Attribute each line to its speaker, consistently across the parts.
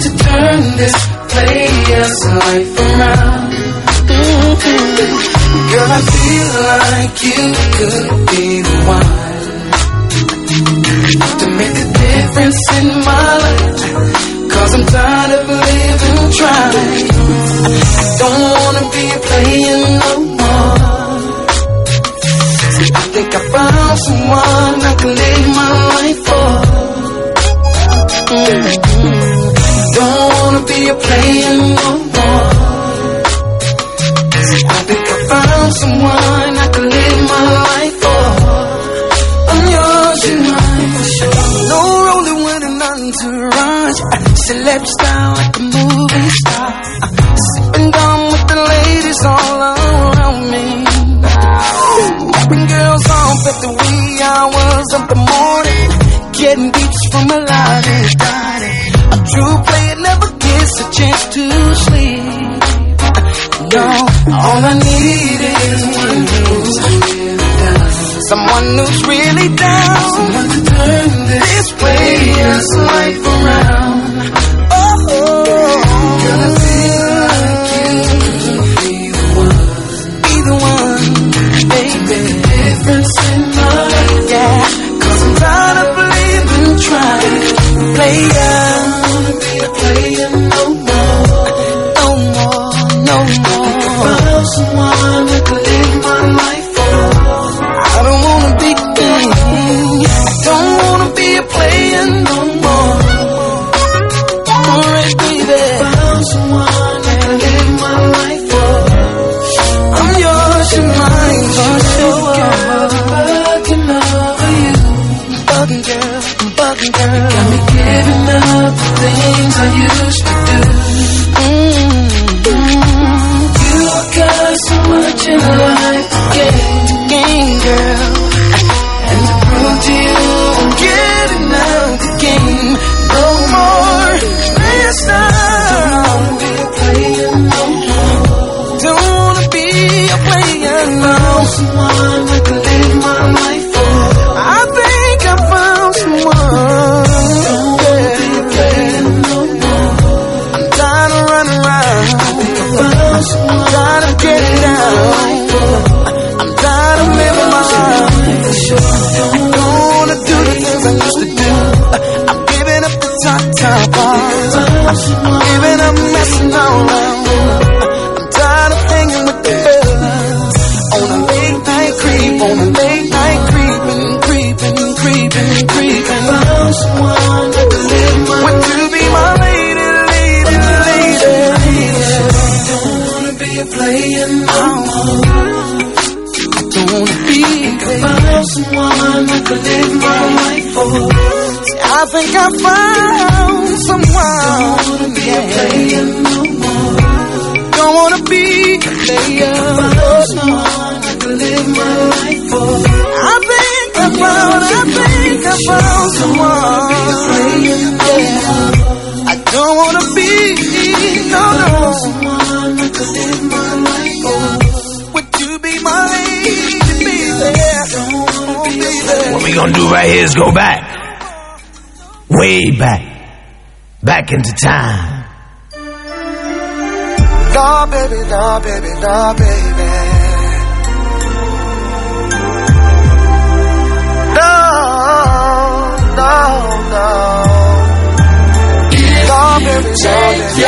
Speaker 1: to
Speaker 2: turn this player's life around. Girl, I feel like you could be the one to make a difference in my life. Cause I'm tired of living trying. Don't wanna be playing no more. I think I found someone I can live. you're playing no more. Cause I think I found someone I can live my life for. I'm yours and mine for sure. No rolling when I'm to run. So let's stop. someone who's really down. Someone to turn this, this way, way. Yes, life. You got so much in life to gain, girl. And prove to you I'm getting out the game. No more. Don't wanna be a player, no. Someone with I'm messing around. I'm tired of hanging with the fellas. On a late night creep, on a late night creeping, creeping, creeping, creeping. Someone that live my Would you be my lady. I don't wanna be a player. I don't wanna be someone live my life for. I think I found someone. Don't wanna be a player no more. Don't wanna be a player. Someone I could live my life for. I think I think someone. I don't wanna be, no, no. Someone I could live my life for. Would you be my.
Speaker 3: What we gonna do right here is go back. Way back. Back into time.
Speaker 2: Nah, baby, nah, baby, nah, baby. No, no, no. Nah, baby, nah, baby,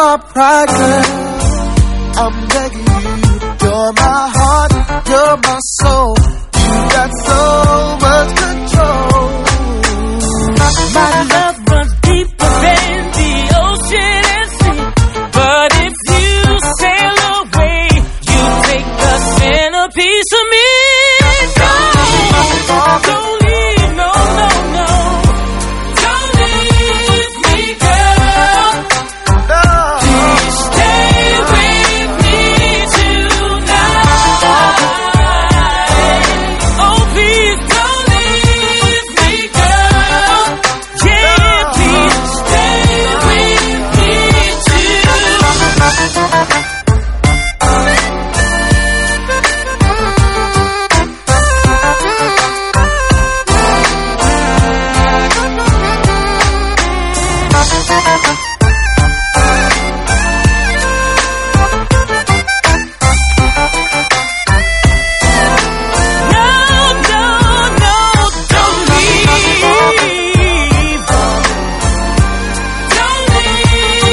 Speaker 2: my pride, girl. I'm begging you. You're my heart, you're my soul. Soul